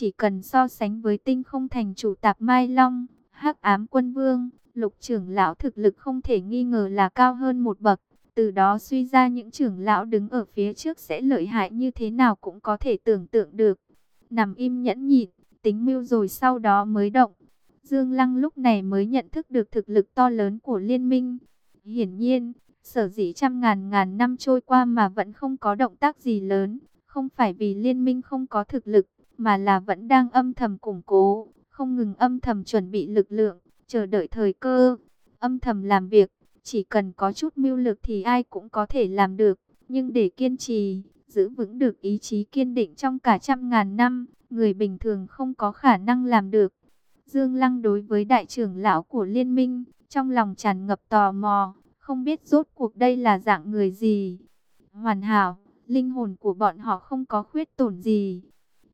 Chỉ cần so sánh với tinh không thành chủ tạp Mai Long, hắc ám quân vương, lục trưởng lão thực lực không thể nghi ngờ là cao hơn một bậc. Từ đó suy ra những trưởng lão đứng ở phía trước sẽ lợi hại như thế nào cũng có thể tưởng tượng được. Nằm im nhẫn nhịn, tính mưu rồi sau đó mới động. Dương Lăng lúc này mới nhận thức được thực lực to lớn của liên minh. Hiển nhiên, sở dĩ trăm ngàn ngàn năm trôi qua mà vẫn không có động tác gì lớn, không phải vì liên minh không có thực lực, mà là vẫn đang âm thầm củng cố, không ngừng âm thầm chuẩn bị lực lượng, chờ đợi thời cơ, âm thầm làm việc, chỉ cần có chút mưu lực thì ai cũng có thể làm được, nhưng để kiên trì, giữ vững được ý chí kiên định trong cả trăm ngàn năm, người bình thường không có khả năng làm được. Dương Lăng đối với đại trưởng lão của liên minh, trong lòng tràn ngập tò mò, không biết rốt cuộc đây là dạng người gì. Hoàn hảo, linh hồn của bọn họ không có khuyết tổn gì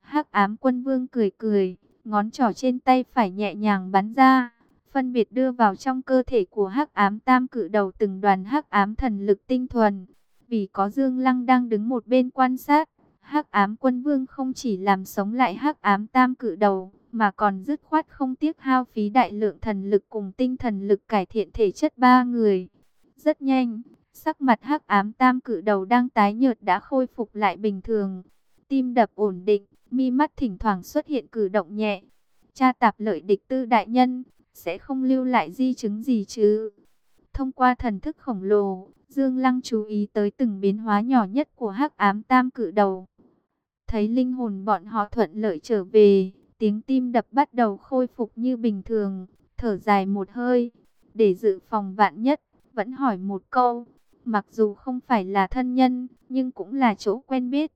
hắc ám quân vương cười cười, ngón trỏ trên tay phải nhẹ nhàng bắn ra, phân biệt đưa vào trong cơ thể của hắc ám tam cự đầu từng đoàn hắc ám thần lực tinh thuần. Vì có Dương Lăng đang đứng một bên quan sát, hắc ám quân vương không chỉ làm sống lại hắc ám tam cự đầu, mà còn dứt khoát không tiếc hao phí đại lượng thần lực cùng tinh thần lực cải thiện thể chất ba người. Rất nhanh, sắc mặt hắc ám tam cự đầu đang tái nhợt đã khôi phục lại bình thường. Tim đập ổn định, mi mắt thỉnh thoảng xuất hiện cử động nhẹ. Cha tạp lợi địch tư đại nhân, sẽ không lưu lại di chứng gì chứ. Thông qua thần thức khổng lồ, Dương Lăng chú ý tới từng biến hóa nhỏ nhất của hắc ám tam cự đầu. Thấy linh hồn bọn họ thuận lợi trở về, tiếng tim đập bắt đầu khôi phục như bình thường, thở dài một hơi, để dự phòng vạn nhất, vẫn hỏi một câu, mặc dù không phải là thân nhân, nhưng cũng là chỗ quen biết,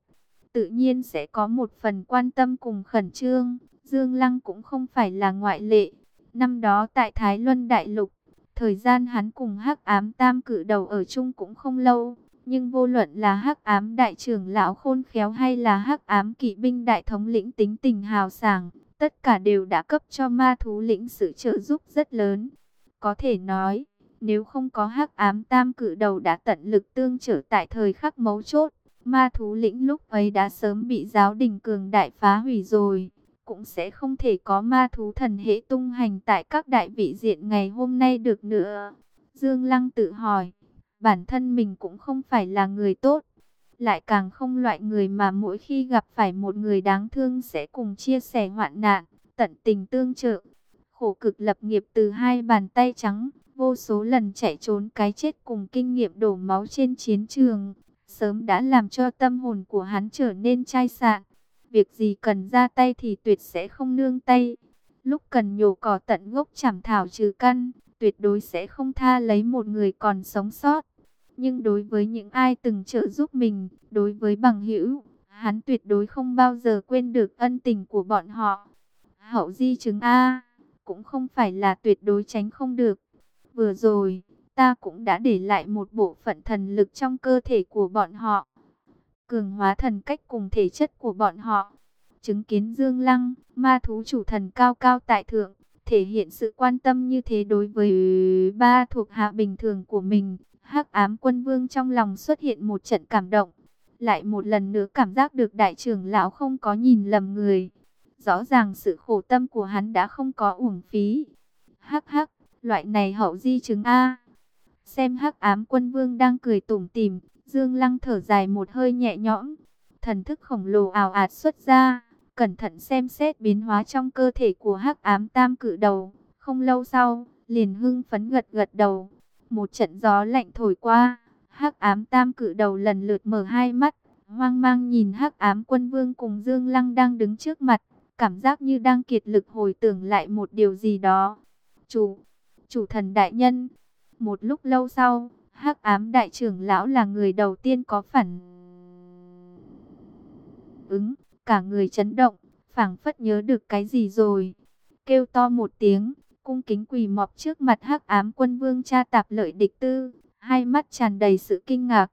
tự nhiên sẽ có một phần quan tâm cùng khẩn trương, Dương Lăng cũng không phải là ngoại lệ. Năm đó tại Thái Luân Đại Lục, thời gian hắn cùng hắc ám tam cử đầu ở chung cũng không lâu, nhưng vô luận là hắc ám đại trưởng lão khôn khéo hay là hắc ám kỵ binh đại thống lĩnh tính tình hào sảng, tất cả đều đã cấp cho ma thú lĩnh sự trợ giúp rất lớn. Có thể nói, nếu không có hắc ám tam cử đầu đã tận lực tương trở tại thời khắc mấu chốt, ma thú lĩnh lúc ấy đã sớm bị giáo đình cường đại phá hủy rồi. Cũng sẽ không thể có ma thú thần hệ tung hành tại các đại vị diện ngày hôm nay được nữa. Dương Lăng tự hỏi, bản thân mình cũng không phải là người tốt. Lại càng không loại người mà mỗi khi gặp phải một người đáng thương sẽ cùng chia sẻ hoạn nạn, tận tình tương trợ. Khổ cực lập nghiệp từ hai bàn tay trắng, vô số lần chạy trốn cái chết cùng kinh nghiệm đổ máu trên chiến trường, sớm đã làm cho tâm hồn của hắn trở nên chai sạn. Việc gì cần ra tay thì tuyệt sẽ không nương tay. Lúc cần nhổ cỏ tận gốc chảm thảo trừ căn, tuyệt đối sẽ không tha lấy một người còn sống sót. Nhưng đối với những ai từng trợ giúp mình, đối với bằng hữu, hắn tuyệt đối không bao giờ quên được ân tình của bọn họ. Hậu di chứng A, cũng không phải là tuyệt đối tránh không được. Vừa rồi, ta cũng đã để lại một bộ phận thần lực trong cơ thể của bọn họ. Cường hóa thần cách cùng thể chất của bọn họ. Chứng kiến Dương Lăng, ma thú chủ thần cao cao tại thượng, thể hiện sự quan tâm như thế đối với ba thuộc hạ bình thường của mình. hắc ám quân vương trong lòng xuất hiện một trận cảm động. Lại một lần nữa cảm giác được đại trưởng lão không có nhìn lầm người. Rõ ràng sự khổ tâm của hắn đã không có uổng phí. Hắc hắc, loại này hậu di chứng A. Xem hắc ám quân vương đang cười tủm tỉm, Dương Lăng thở dài một hơi nhẹ nhõm. Thần thức khổng lồ ảo ạt xuất ra, cẩn thận xem xét biến hóa trong cơ thể của hắc ám tam cự đầu. Không lâu sau, liền hưng phấn gật gật đầu. Một trận gió lạnh thổi qua, hắc ám tam cự đầu lần lượt mở hai mắt, hoang mang nhìn hắc ám quân vương cùng Dương Lăng đang đứng trước mặt, cảm giác như đang kiệt lực hồi tưởng lại một điều gì đó. Chủ, chủ thần đại nhân, một lúc lâu sau, hắc ám đại trưởng lão là người đầu tiên có phản ứng, cả người chấn động, phảng phất nhớ được cái gì rồi. Kêu to một tiếng, cung kính quỳ mọp trước mặt hắc ám quân vương cha tạp lợi địch tư, hai mắt tràn đầy sự kinh ngạc.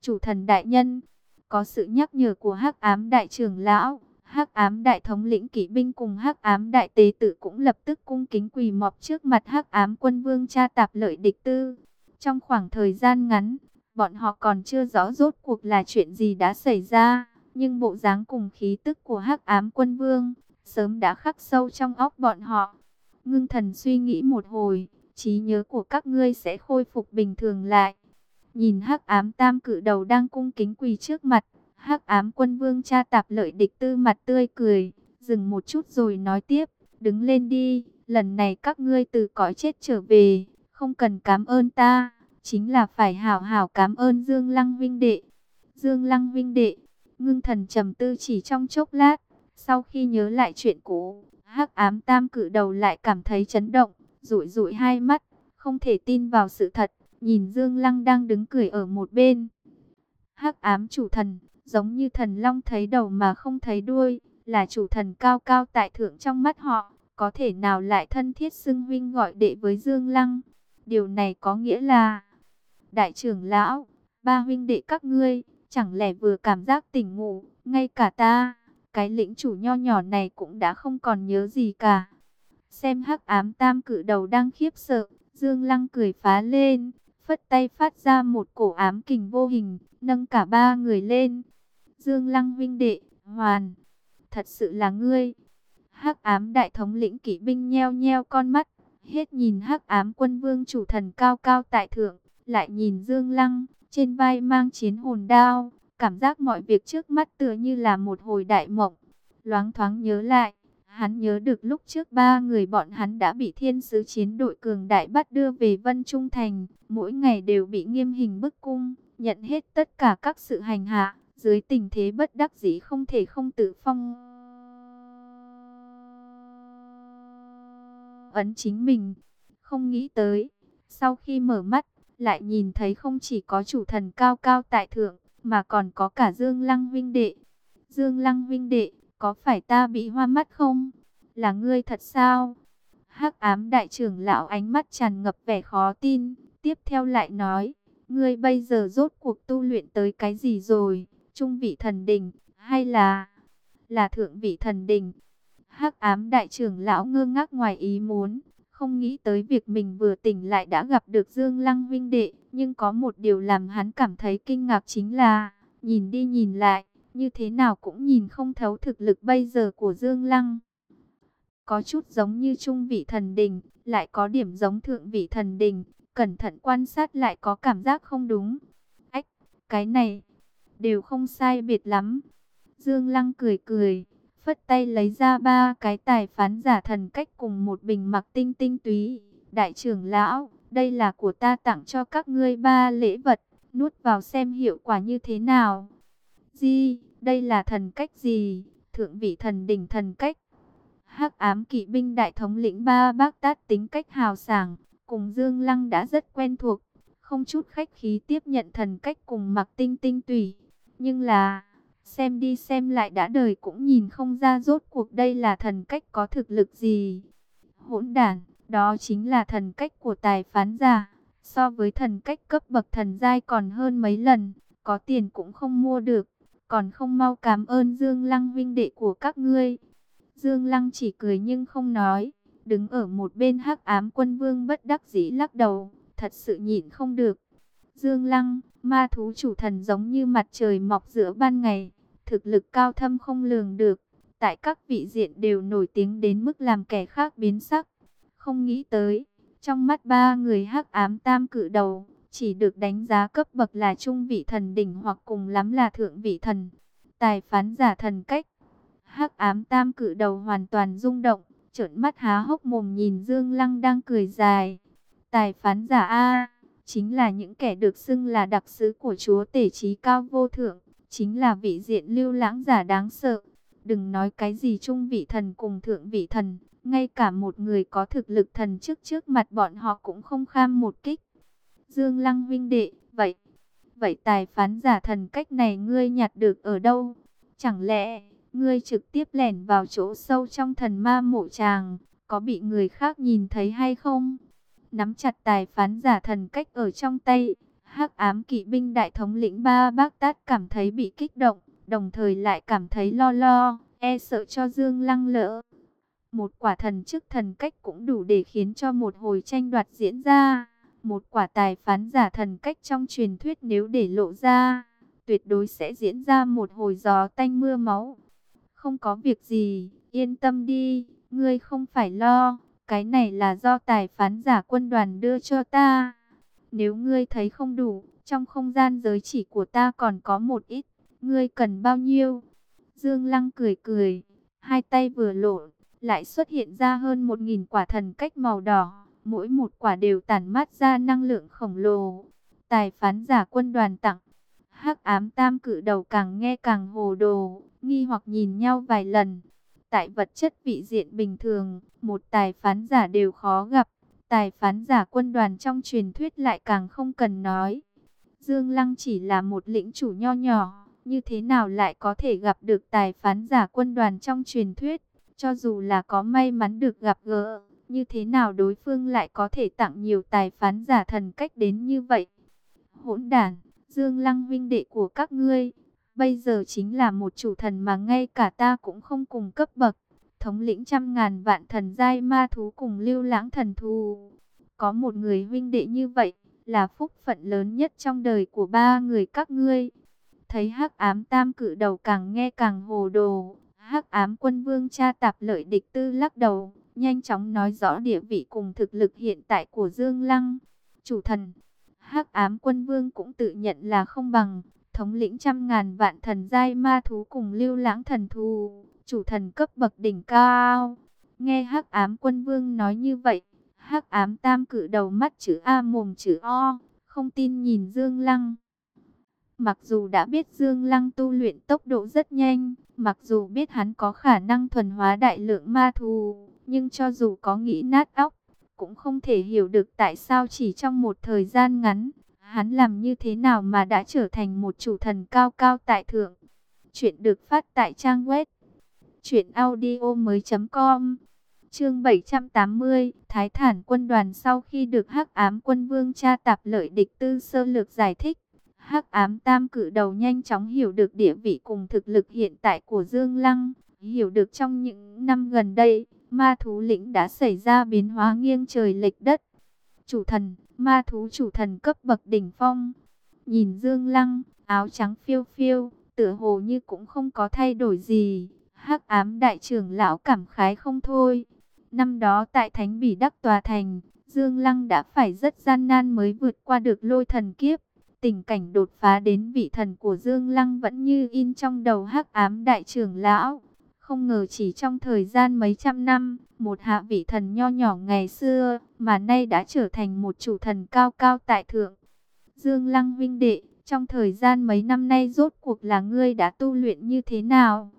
Chủ thần đại nhân, có sự nhắc nhở của hắc ám đại trưởng lão, hắc ám đại thống lĩnh kỵ binh cùng hắc ám đại tế tử cũng lập tức cung kính quỳ mọp trước mặt hắc ám quân vương cha tạp lợi địch tư. Trong khoảng thời gian ngắn, bọn họ còn chưa rõ rốt cuộc là chuyện gì đã xảy ra, nhưng bộ dáng cùng khí tức của hắc ám quân vương, sớm đã khắc sâu trong óc bọn họ. Ngưng thần suy nghĩ một hồi, trí nhớ của các ngươi sẽ khôi phục bình thường lại. Nhìn hắc ám tam cự đầu đang cung kính quỳ trước mặt, hắc ám quân vương cha tạp lợi địch tư mặt tươi cười, dừng một chút rồi nói tiếp, đứng lên đi, lần này các ngươi từ cõi chết trở về, không cần cảm ơn ta, chính là phải hảo hảo cảm ơn Dương Lăng Vinh Đệ. Dương Lăng Vinh Đệ, ngưng thần trầm tư chỉ trong chốc lát, sau khi nhớ lại chuyện cũ, hắc ám tam cự đầu lại cảm thấy chấn động, rụi rụi hai mắt, không thể tin vào sự thật, nhìn Dương Lăng đang đứng cười ở một bên. Hắc ám chủ thần, giống như thần long thấy đầu mà không thấy đuôi, là chủ thần cao cao tại thượng trong mắt họ, có thể nào lại thân thiết xưng huynh gọi đệ với Dương Lăng. Điều này có nghĩa là, đại trưởng lão, ba huynh đệ các ngươi, chẳng lẽ vừa cảm giác tỉnh ngủ, ngay cả ta, cái lĩnh chủ nho nhỏ này cũng đã không còn nhớ gì cả. Xem hắc ám tam cử đầu đang khiếp sợ, Dương Lăng cười phá lên, phất tay phát ra một cổ ám kình vô hình, nâng cả ba người lên. Dương Lăng vinh đệ, hoàn, thật sự là ngươi. Hắc ám đại thống lĩnh kỵ binh nheo nheo con mắt, hết nhìn hắc ám quân vương chủ thần cao cao tại thượng, lại nhìn Dương Lăng, trên vai mang chiến hồn đao, cảm giác mọi việc trước mắt tựa như là một hồi đại mộng. Loáng thoáng nhớ lại, hắn nhớ được lúc trước ba người bọn hắn đã bị thiên sứ chiến đội cường đại bắt đưa về Vân Trung Thành, mỗi ngày đều bị nghiêm hình bức cung, nhận hết tất cả các sự hành hạ, dưới tình thế bất đắc dĩ không thể không tự phong. Ấn chính mình, không nghĩ tới, sau khi mở mắt, lại nhìn thấy không chỉ có chủ thần cao cao tại thượng, mà còn có cả Dương Lăng Vinh Đệ. Dương Lăng Vinh Đệ, có phải ta bị hoa mắt không? Là ngươi thật sao? hắc ám đại trưởng lão ánh mắt tràn ngập vẻ khó tin, tiếp theo lại nói, ngươi bây giờ rốt cuộc tu luyện tới cái gì rồi? Trung vị thần đình, hay là, là thượng vị thần đình? hắc ám đại trưởng lão ngơ ngác ngoài ý muốn, không nghĩ tới việc mình vừa tỉnh lại đã gặp được Dương Lăng Vinh Đệ, nhưng có một điều làm hắn cảm thấy kinh ngạc chính là, nhìn đi nhìn lại, như thế nào cũng nhìn không thấu thực lực bây giờ của Dương Lăng. Có chút giống như trung vị thần đình, lại có điểm giống thượng vị thần đình, cẩn thận quan sát lại có cảm giác không đúng. Ách, cái này, đều không sai biệt lắm. Dương Lăng cười cười phất tay lấy ra ba cái tài phán giả thần cách cùng một bình mặc tinh tinh túy. Đại trưởng lão, đây là của ta tặng cho các ngươi ba lễ vật, nuốt vào xem hiệu quả như thế nào. Di, đây là thần cách gì? Thượng vị thần đỉnh thần cách. hắc ám kỵ binh đại thống lĩnh ba bác tát tính cách hào sảng, cùng Dương Lăng đã rất quen thuộc, không chút khách khí tiếp nhận thần cách cùng mặc tinh tinh tùy. Nhưng là Xem đi xem lại đã đời cũng nhìn không ra rốt cuộc đây là thần cách có thực lực gì. Hỗn đản, đó chính là thần cách của tài phán giả. So với thần cách cấp bậc thần giai còn hơn mấy lần, có tiền cũng không mua được. Còn không mau cảm ơn Dương Lăng vinh đệ của các ngươi. Dương Lăng chỉ cười nhưng không nói, đứng ở một bên hắc ám quân vương bất đắc dĩ lắc đầu, thật sự nhịn không được. Dương Lăng, ma thú chủ thần giống như mặt trời mọc giữa ban ngày, thực lực cao thâm không lường được, tại các vị diện đều nổi tiếng đến mức làm kẻ khác biến sắc. Không nghĩ tới, trong mắt ba người hắc ám tam cự đầu, chỉ được đánh giá cấp bậc là trung vị thần đỉnh hoặc cùng lắm là thượng vị thần. Tài phán giả thần cách, hắc ám tam cự đầu hoàn toàn rung động, trợn mắt há hốc mồm nhìn Dương Lăng đang cười dài. Tài phán giả A, chính là những kẻ được xưng là đặc sứ của chúa tể trí cao vô thượng chính là vị diện lưu lãng giả đáng sợ. Đừng nói cái gì trung vị thần cùng thượng vị thần, ngay cả một người có thực lực thần trước trước mặt bọn họ cũng không kham một kích. Dương Lăng huynh đệ, vậy, vậy tài phán giả thần cách này ngươi nhặt được ở đâu? Chẳng lẽ, ngươi trực tiếp lẻn vào chỗ sâu trong thần ma mộ tràng, có bị người khác nhìn thấy hay không? Nắm chặt tài phán giả thần cách ở trong tay, hắc ám kỵ binh đại thống lĩnh ba bác tát cảm thấy bị kích động, đồng thời lại cảm thấy lo lo, e sợ cho Dương Lăng lỡ. Một quả thần chức thần cách cũng đủ để khiến cho một hồi tranh đoạt diễn ra. Một quả tài phán giả thần cách trong truyền thuyết nếu để lộ ra, tuyệt đối sẽ diễn ra một hồi gió tanh mưa máu. Không có việc gì, Yên tâm đi, ngươi không phải lo, cái này là do tài phán giả quân đoàn đưa cho ta. Nếu ngươi thấy không đủ, trong không gian giới chỉ của ta còn có một ít, ngươi cần bao nhiêu? Dương Lăng cười cười, hai tay vừa lộ, lại xuất hiện ra hơn một nghìn quả thần cách màu đỏ, mỗi một quả đều tản mát ra năng lượng khổng lồ. Tài phán giả quân đoàn tặng, hắc ám tam cự đầu càng nghe càng hồ đồ, nghi hoặc nhìn nhau vài lần. Tại vật chất vị diện bình thường, một tài phán giả đều khó gặp. Tài phán giả quân đoàn trong truyền thuyết lại càng không cần nói. Dương Lăng chỉ là một lĩnh chủ nho nhỏ, như thế nào lại có thể gặp được tài phán giả quân đoàn trong truyền thuyết. Cho dù là có may mắn được gặp gỡ, như thế nào đối phương lại có thể tặng nhiều tài phán giả thần cách đến như vậy. Hỗn đản, Dương Lăng vinh đệ của các ngươi, bây giờ chính là một chủ thần mà ngay cả ta cũng không cùng cấp bậc. Thống lĩnh trăm ngàn vạn thần giai ma thú cùng lưu lãng thần thù. Có một người huynh đệ như vậy, là phúc phận lớn nhất trong đời của ba người các ngươi. Thấy hắc ám tam cự đầu càng nghe càng hồ đồ, hắc ám quân vương cha tạp lợi địch tư lắc đầu, nhanh chóng nói rõ địa vị cùng thực lực hiện tại của Dương Lăng. Chủ thần, hắc ám quân vương cũng tự nhận là không bằng, thống lĩnh trăm ngàn vạn thần giai ma thú cùng lưu lãng thần thù, chủ thần cấp bậc đỉnh cao. Nghe hắc ám quân vương nói như vậy, hắc ám tam cử đầu mắt chữ A mồm chữ O, không tin nhìn Dương Lăng. Mặc dù đã biết Dương Lăng tu luyện tốc độ rất nhanh, mặc dù biết hắn có khả năng thuần hóa đại lượng ma thù, nhưng cho dù có nghĩ nát óc, cũng không thể hiểu được tại sao chỉ trong một thời gian ngắn, hắn làm như thế nào mà đã trở thành một chủ thần cao cao tại thượng. Chuyện được phát tại trang web truyệnaudiomoi.com. Chương 780, Thái Thản quân đoàn sau khi được Hắc Ám quân vương cha tạp lợi địch tư sơ lược giải thích, Hắc Ám Tam cử đầu nhanh chóng hiểu được địa vị cùng thực lực hiện tại của Dương Lăng, hiểu được trong những năm gần đây, ma thú lĩnh đã xảy ra biến hóa nghiêng trời lệch đất. Chủ thần, ma thú chủ thần cấp bậc đỉnh phong. Nhìn Dương Lăng, áo trắng phiêu phiêu, tựa hồ như cũng không có thay đổi gì. Hắc ám đại trưởng lão cảm khái không thôi. Năm đó tại Thánh Bỉ Đắc Tòa Thành, Dương Lăng đã phải rất gian nan mới vượt qua được lôi thần kiếp. Tình cảnh đột phá đến vị thần của Dương Lăng vẫn như in trong đầu hắc ám đại trưởng lão. Không ngờ chỉ trong thời gian mấy trăm năm, một hạ vị thần nho nhỏ ngày xưa, mà nay đã trở thành một chủ thần cao cao tại thượng. Dương Lăng Vinh Đệ, trong thời gian mấy năm nay rốt cuộc là ngươi đã tu luyện như thế nào?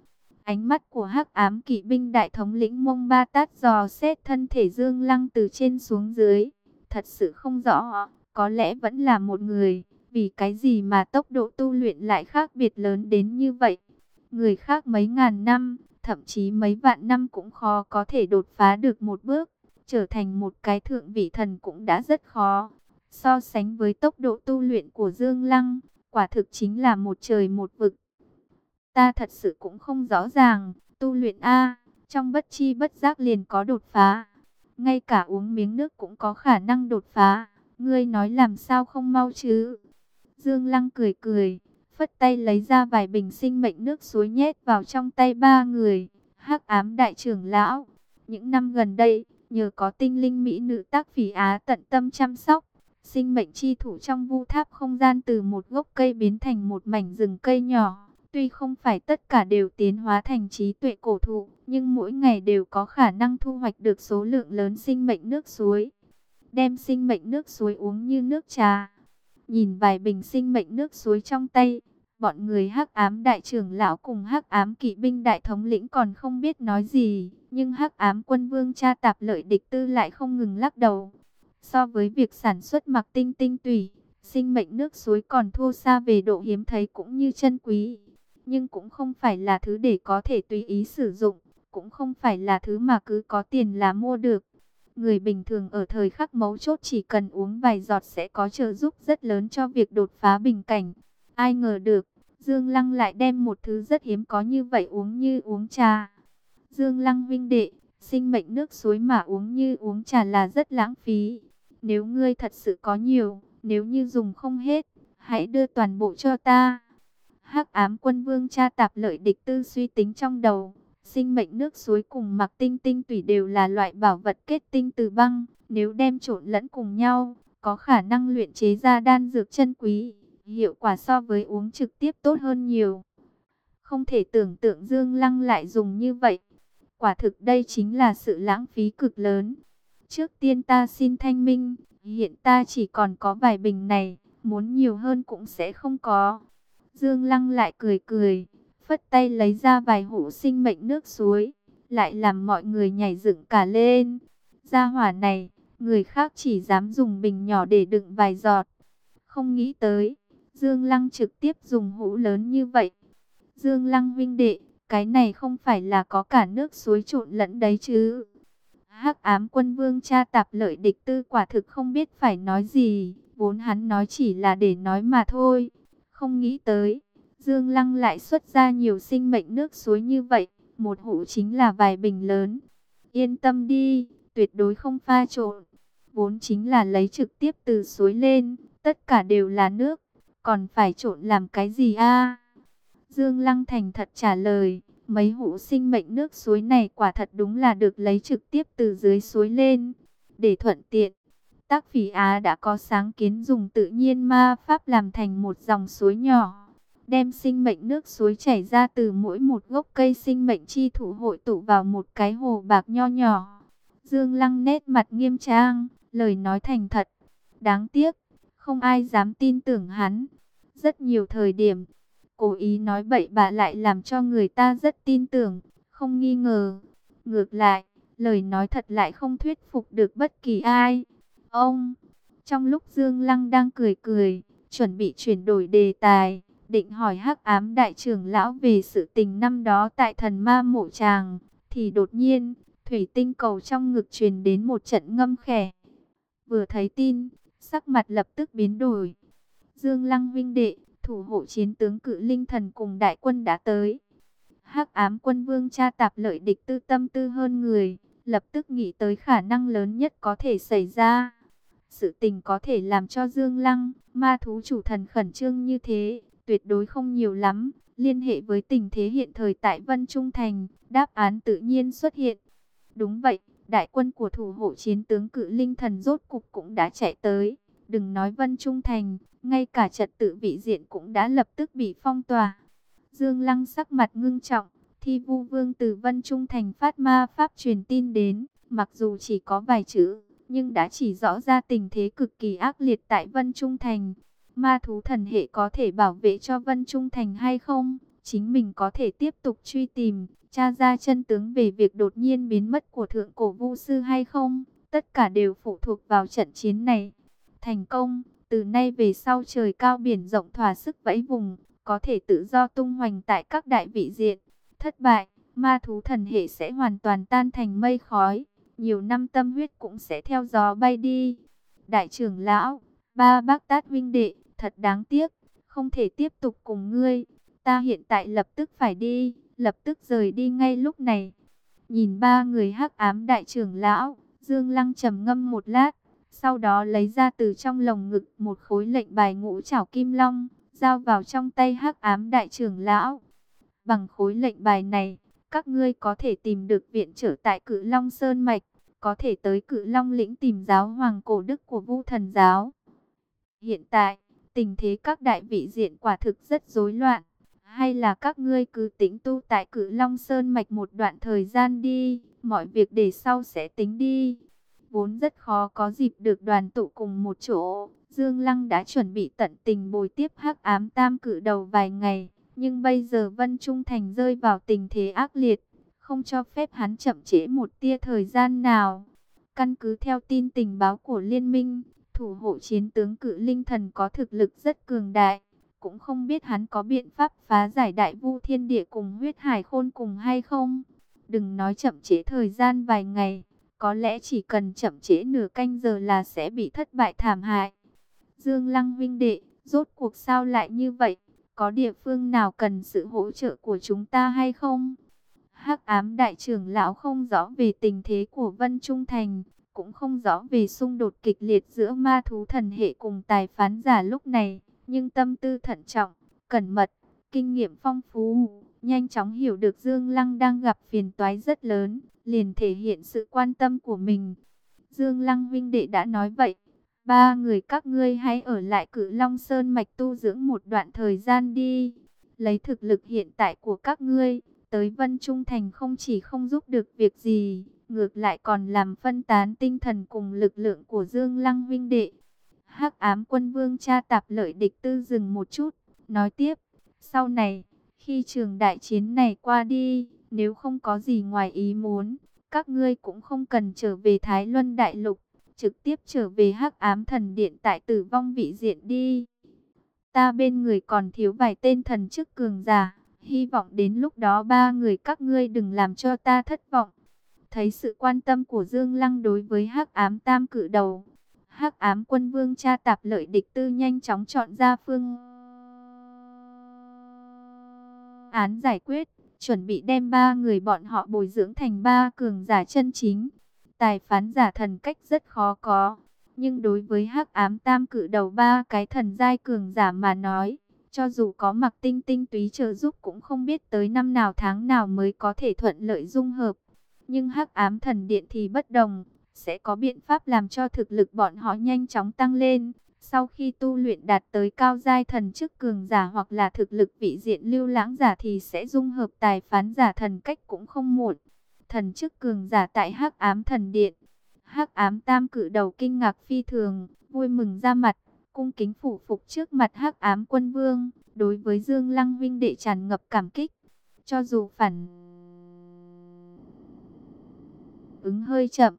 Ánh mắt của hắc ám kỵ binh đại thống lĩnh mông ba tát dò xét thân thể Dương Lăng từ trên xuống dưới. Thật sự không rõ, có lẽ vẫn là một người, vì cái gì mà tốc độ tu luyện lại khác biệt lớn đến như vậy? Người khác mấy ngàn năm, thậm chí mấy vạn năm cũng khó có thể đột phá được một bước, trở thành một cái thượng vị thần cũng đã rất khó. So sánh với tốc độ tu luyện của Dương Lăng, quả thực chính là một trời một vực. Ta thật sự cũng không rõ ràng, tu luyện A, trong bất chi bất giác liền có đột phá. Ngay cả uống miếng nước cũng có khả năng đột phá, ngươi nói làm sao không mau chứ. Dương Lăng cười cười, phất tay lấy ra vài bình sinh mệnh nước suối nhét vào trong tay ba người. hắc ám đại trưởng lão, những năm gần đây, nhờ có tinh linh mỹ nữ tác phỉ Á tận tâm chăm sóc, sinh mệnh chi thủ trong vu tháp không gian từ một gốc cây biến thành một mảnh rừng cây nhỏ. Tuy không phải tất cả đều tiến hóa thành trí tuệ cổ thụ, nhưng mỗi ngày đều có khả năng thu hoạch được số lượng lớn sinh mệnh nước suối. Đem sinh mệnh nước suối uống như nước trà Nhìn vài bình sinh mệnh nước suối trong tay, bọn người hắc ám đại trưởng lão cùng hắc ám kỵ binh đại thống lĩnh còn không biết nói gì, nhưng hắc ám quân vương cha tạp lợi địch tư lại không ngừng lắc đầu. So với việc sản xuất mặc tinh tinh tùy, sinh mệnh nước suối còn thua xa về độ hiếm thấy cũng như chân quý, nhưng cũng không phải là thứ để có thể tùy ý sử dụng, cũng không phải là thứ mà cứ có tiền là mua được. Người bình thường ở thời khắc mấu chốt chỉ cần uống vài giọt sẽ có trợ giúp rất lớn cho việc đột phá bình cảnh. Ai ngờ được, Dương Lăng lại đem một thứ rất hiếm có như vậy uống như uống trà. Dương Lăng vinh đệ, sinh mệnh nước suối mà uống như uống trà là rất lãng phí. Nếu ngươi thật sự có nhiều, nếu như dùng không hết, hãy đưa toàn bộ cho ta. Hắc ám quân vương cha tạp lợi địch tư suy tính trong đầu, Sinh mệnh nước suối cùng mặc tinh tinh tủy đều là loại bảo vật kết tinh từ băng, nếu đem trộn lẫn cùng nhau, có khả năng luyện chế ra đan dược chân quý, hiệu quả so với uống trực tiếp tốt hơn nhiều. Không thể tưởng tượng Dương Lăng lại dùng như vậy. Quả thực đây chính là sự lãng phí cực lớn. Trước tiên ta xin thanh minh, hiện ta chỉ còn có vài bình này, muốn nhiều hơn cũng sẽ không có. Dương Lăng lại cười cười, phất tay lấy ra vài hũ sinh mệnh nước suối, lại làm mọi người nhảy dựng cả lên. Gia hỏa này, người khác chỉ dám dùng bình nhỏ để đựng vài giọt. Không nghĩ tới, Dương Lăng trực tiếp dùng hũ lớn như vậy. Dương Lăng vinh đệ, cái này không phải là có cả nước suối trộn lẫn đấy chứ. Hắc ám quân vương cha tạp lợi địch tư quả thực không biết phải nói gì, vốn hắn nói chỉ là để nói mà thôi. Không nghĩ tới, Dương Lăng lại xuất ra nhiều sinh mệnh nước suối như vậy, một hũ chính là vài bình lớn. Yên tâm đi, tuyệt đối không pha trộn. Vốn chính là lấy trực tiếp từ suối lên, tất cả đều là nước, còn phải trộn làm cái gì a? Dương Lăng thành thật trả lời, mấy hũ sinh mệnh nước suối này quả thật đúng là được lấy trực tiếp từ dưới suối lên. Để thuận tiện, tác phỉ Á đã có sáng kiến dùng tự nhiên ma pháp làm thành một dòng suối nhỏ. Đem sinh mệnh nước suối chảy ra từ mỗi một gốc cây sinh mệnh chi thủ hội tụ vào một cái hồ bạc nho nhỏ. Dương Lăng nét mặt nghiêm trang, lời nói thành thật. Đáng tiếc, không ai dám tin tưởng hắn. Rất nhiều thời điểm, cố ý nói bậy bạ lại làm cho người ta rất tin tưởng, không nghi ngờ. Ngược lại, lời nói thật lại không thuyết phục được bất kỳ ai. Ông, trong lúc Dương Lăng đang cười cười, chuẩn bị chuyển đổi đề tài, định hỏi hắc ám đại trưởng lão về sự tình năm đó tại thần ma mộ tràng, thì đột nhiên, thủy tinh cầu trong ngực truyền đến một trận ngâm khẻ. Vừa thấy tin, sắc mặt lập tức biến đổi. Dương Lăng vinh đệ, thủ hộ chiến tướng cự linh thần cùng đại quân đã tới. hắc ám quân vương cha tạp lợi địch tư tâm tư hơn người, lập tức nghĩ tới khả năng lớn nhất có thể xảy ra. Sự tình có thể làm cho Dương Lăng, ma thú chủ thần khẩn trương như thế, tuyệt đối không nhiều lắm. Liên hệ với tình thế hiện thời tại Vân Trung Thành, đáp án tự nhiên xuất hiện. Đúng vậy, đại quân của thủ hộ chiến tướng cự linh thần rốt cục cũng đã chạy tới. Đừng nói Vân Trung Thành, ngay cả trật tự vị diện cũng đã lập tức bị phong tỏa. Dương Lăng sắc mặt ngưng trọng, thi vu vương từ Vân Trung Thành phát ma pháp truyền tin đến, mặc dù chỉ có vài chữ, nhưng đã chỉ rõ ra tình thế cực kỳ ác liệt tại Vân Trung Thành. Ma thú thần hệ có thể bảo vệ cho Vân Trung Thành hay không? Chính mình có thể tiếp tục truy tìm, tra ra chân tướng về việc đột nhiên biến mất của thượng cổ vu sư hay không? Tất cả đều phụ thuộc vào trận chiến này. Thành công, từ nay về sau trời cao biển rộng thỏa sức vẫy vùng, có thể tự do tung hoành tại các đại vị diện. Thất bại, ma thú thần hệ sẽ hoàn toàn tan thành mây khói, nhiều năm tâm huyết cũng sẽ theo gió bay đi. Đại trưởng lão, ba bác tát vinh đệ, thật đáng tiếc, không thể tiếp tục cùng ngươi. Ta hiện tại lập tức phải đi, lập tức rời đi ngay lúc này. Nhìn ba người hắc ám đại trưởng lão, Dương Lăng trầm ngâm một lát, sau đó lấy ra từ trong lồng ngực một khối lệnh bài ngũ trảo kim long, giao vào trong tay hắc ám đại trưởng lão. Bằng khối lệnh bài này, các ngươi có thể tìm được viện trở tại cự long sơn mạch, có thể tới cự long lĩnh tìm giáo hoàng cổ đức của vu thần giáo. Hiện tại, tình thế các đại vị diện quả thực rất rối loạn. Hay là các ngươi cứ tính tu tại cử long sơn mạch một đoạn thời gian đi, mọi việc để sau sẽ tính đi vốn rất khó có dịp được đoàn tụ cùng một chỗ. Dương Lăng đã chuẩn bị tận tình bồi tiếp hắc ám tam cử đầu vài ngày, nhưng bây giờ Vân Trung Thành rơi vào tình thế ác liệt, không cho phép hắn chậm trễ một tia thời gian nào. Căn cứ theo tin tình báo của liên minh, thủ hộ chiến tướng cự linh thần có thực lực rất cường đại, cũng không biết hắn có biện pháp phá giải đại vu thiên địa cùng huyết hải khôn cùng hay không. Đừng nói chậm chế thời gian vài ngày, có lẽ chỉ cần chậm chế nửa canh giờ là sẽ bị thất bại thảm hại. Dương Lăng vinh đệ, rốt cuộc sao lại như vậy? Có địa phương nào cần sự hỗ trợ của chúng ta hay không? Hắc ám đại trưởng lão không rõ về tình thế của Vân Trung Thành, cũng không rõ về xung đột kịch liệt giữa ma thú thần hệ cùng tài phán giả lúc này, nhưng tâm tư thận trọng, cẩn mật, kinh nghiệm phong phú, nhanh chóng hiểu được Dương Lăng đang gặp phiền toái rất lớn, liền thể hiện sự quan tâm của mình. Dương Lăng Vinh Đệ đã nói vậy, ba người các ngươi hãy ở lại cử Long Sơn Mạch tu dưỡng một đoạn thời gian đi. Lấy thực lực hiện tại của các ngươi, tới Vân Trung Thành không chỉ không giúp được việc gì, ngược lại còn làm phân tán tinh thần cùng lực lượng của Dương Lăng Vinh Đệ. hắc ám quân vương cha tạp lợi địch tư dừng một chút, nói tiếp, sau này, khi trường đại chiến này qua đi, nếu không có gì ngoài ý muốn, các ngươi cũng không cần trở về Thái Luân Đại Lục, trực tiếp trở về hắc ám thần điện tại tử vong vị diện đi. Ta bên người còn thiếu vài tên thần chức cường giả, hy vọng đến lúc đó ba người các ngươi đừng làm cho ta thất vọng. Thấy sự quan tâm của Dương Lăng đối với hắc ám tam Cự đầu, hắc ám quân vương cha tạp lợi địch tư nhanh chóng chọn ra phương án giải quyết, chuẩn bị đem ba người bọn họ bồi dưỡng thành ba cường giả chân chính. Tài phán giả thần cách rất khó có, nhưng đối với hắc ám tam Cự đầu ba cái thần giai cường giả mà nói, cho dù có mặc tinh tinh túy trợ giúp cũng không biết tới năm nào tháng nào mới có thể thuận lợi dung hợp. Nhưng hắc ám thần điện thì bất đồng, sẽ có biện pháp làm cho thực lực bọn họ nhanh chóng tăng lên. Sau khi tu luyện đạt tới cao giai thần chức cường giả hoặc là thực lực vị diện lưu lãng giả thì sẽ dung hợp tài phán giả thần cách cũng không muộn. Thần chức cường giả tại hắc ám thần điện. hắc ám tam cử đầu kinh ngạc phi thường, vui mừng ra mặt, cung kính phủ phục trước mặt hắc ám quân vương. Đối với Dương Lăng Vinh đệ tràn ngập cảm kích. Cho dù phản ứng hơi chậm,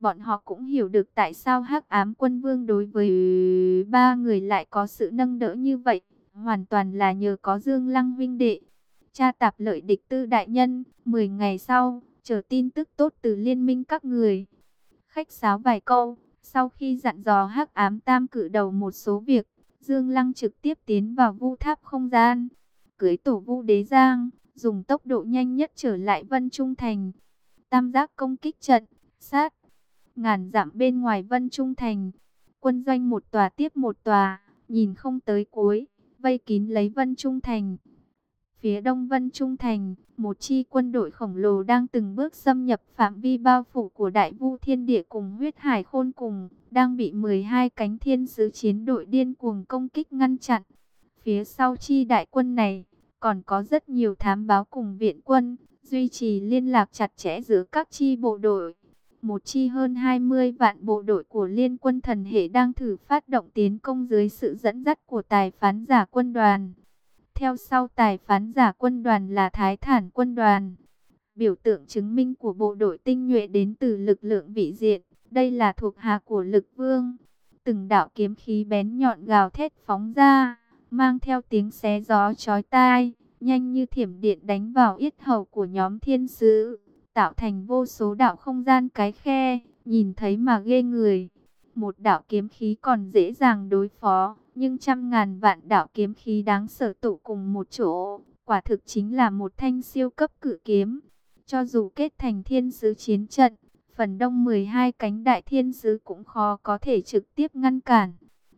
bọn họ cũng hiểu được tại sao hắc ám quân vương đối với ba người lại có sự nâng đỡ như vậy. Hoàn toàn là nhờ có Dương Lăng Vinh Đệ. Cha tạp lợi địch tư đại nhân, 10 ngày sau, chờ tin tức tốt từ liên minh các người. Khách sáo vài câu, sau khi dặn dò hắc ám tam cử đầu một số việc, Dương Lăng trực tiếp tiến vào vu tháp không gian. Cưới tổ vu đế giang, dùng tốc độ nhanh nhất trở lại Vân Trung Thành. Tam giác công kích trận, sát ngàn dặm bên ngoài Vân Trung Thành. Quân doanh một tòa tiếp một tòa, nhìn không tới cuối, vây kín lấy Vân Trung Thành. Phía đông Vân Trung Thành, một chi quân đội khổng lồ đang từng bước xâm nhập phạm vi bao phủ của Đại Vu Thiên Địa cùng huyết hải khôn cùng, đang bị 12 cánh thiên sứ chiến đội điên cuồng công kích ngăn chặn. Phía sau chi đại quân này, còn có rất nhiều thám báo cùng viện quân, duy trì liên lạc chặt chẽ giữa các chi bộ đội một chi hơn 20 vạn bộ đội của liên quân thần hệ đang thử phát động tiến công dưới sự dẫn dắt của tài phán giả quân đoàn. Theo sau tài phán giả quân đoàn là Thái Thản quân đoàn. Biểu tượng chứng minh của bộ đội tinh nhuệ đến từ lực lượng vị diện. Đây là thuộc hạ của lực vương. Từng đạo kiếm khí bén nhọn gào thét phóng ra, mang theo tiếng xé gió chói tai, nhanh như thiểm điện đánh vào yết hầu của nhóm thiên sứ tạo thành vô số đạo không gian cái khe, nhìn thấy mà ghê người. Một đạo kiếm khí còn dễ dàng đối phó, nhưng trăm ngàn vạn đạo kiếm khí đáng sợ tụ cùng một chỗ, quả thực chính là một thanh siêu cấp cử kiếm. Cho dù kết thành thiên sứ chiến trận, phần đông 12 cánh đại thiên sứ cũng khó có thể trực tiếp ngăn cản.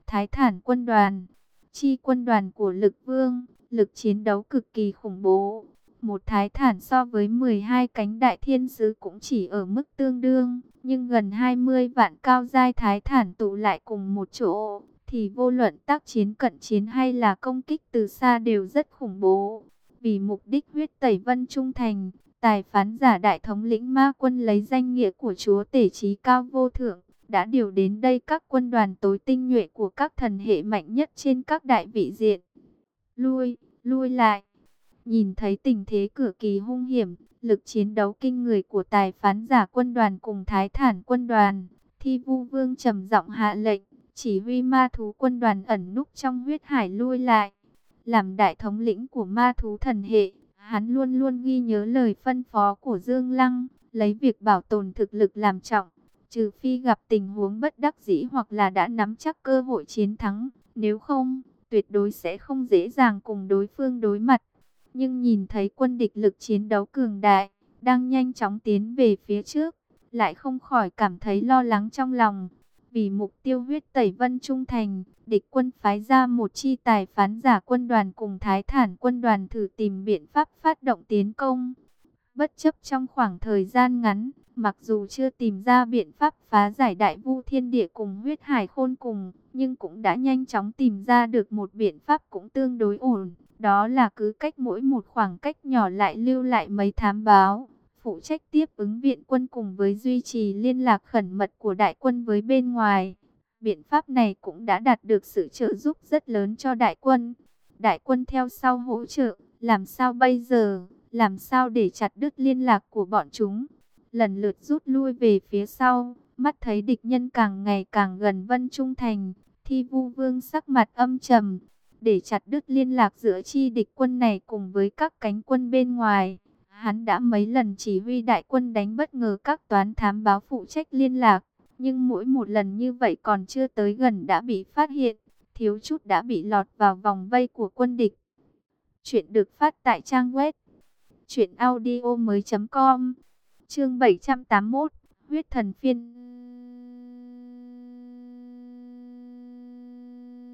Thái thản quân đoàn, chi quân đoàn của lực vương, lực chiến đấu cực kỳ khủng bố, một thái thản so với 12 cánh đại thiên sứ cũng chỉ ở mức tương đương, nhưng gần 20 vạn cao giai thái thản tụ lại cùng một chỗ, thì vô luận tác chiến cận chiến hay là công kích từ xa đều rất khủng bố. Vì mục đích huyết tẩy vân trung thành, tài phán giả đại thống lĩnh ma quân lấy danh nghĩa của chúa tể trí cao vô thượng, đã điều đến đây các quân đoàn tối tinh nhuệ của các thần hệ mạnh nhất trên các đại vị diện. Lui, lui lại. Nhìn thấy tình thế cửa kỳ hung hiểm, lực chiến đấu kinh người của tài phán giả quân đoàn cùng thái thản quân đoàn, thi vu vương trầm giọng hạ lệnh, chỉ huy ma thú quân đoàn ẩn núp trong huyết hải lui lại. Làm đại thống lĩnh của ma thú thần hệ, hắn luôn luôn ghi nhớ lời phân phó của Dương Lăng, lấy việc bảo tồn thực lực làm trọng, trừ phi gặp tình huống bất đắc dĩ hoặc là đã nắm chắc cơ hội chiến thắng, nếu không, tuyệt đối sẽ không dễ dàng cùng đối phương đối mặt nhưng nhìn thấy quân địch lực chiến đấu cường đại, đang nhanh chóng tiến về phía trước, lại không khỏi cảm thấy lo lắng trong lòng. Vì mục tiêu huyết tẩy Vân Trung Thành, địch quân phái ra một chi tài phán giả quân đoàn cùng Thái Thản quân đoàn thử tìm biện pháp phát động tiến công. Bất chấp trong khoảng thời gian ngắn, mặc dù chưa tìm ra biện pháp phá giải đại vu thiên địa cùng huyết hải khôn cùng, nhưng cũng đã nhanh chóng tìm ra được một biện pháp cũng tương đối ổn. Đó là cứ cách mỗi một khoảng cách nhỏ lại lưu lại mấy thám báo, phụ trách tiếp ứng viện quân cùng với duy trì liên lạc khẩn mật của đại quân với bên ngoài. Biện pháp này cũng đã đạt được sự trợ giúp rất lớn cho đại quân. Đại quân theo sau hỗ trợ, làm sao bây giờ, làm sao để chặt đứt liên lạc của bọn chúng. Lần lượt rút lui về phía sau, mắt thấy địch nhân càng ngày càng gần Vân Trung Thành. Thi vu vương sắc mặt âm trầm, để chặt đứt liên lạc giữa chi địch quân này cùng với các cánh quân bên ngoài. Hắn đã mấy lần chỉ huy đại quân đánh bất ngờ các toán thám báo phụ trách liên lạc, nhưng mỗi một lần như vậy còn chưa tới gần đã bị phát hiện, thiếu chút đã bị lọt vào vòng vây của quân địch. Chuyện được phát tại trang web truyệnaudiomoi.com. Chương 781, huyết thần phiên.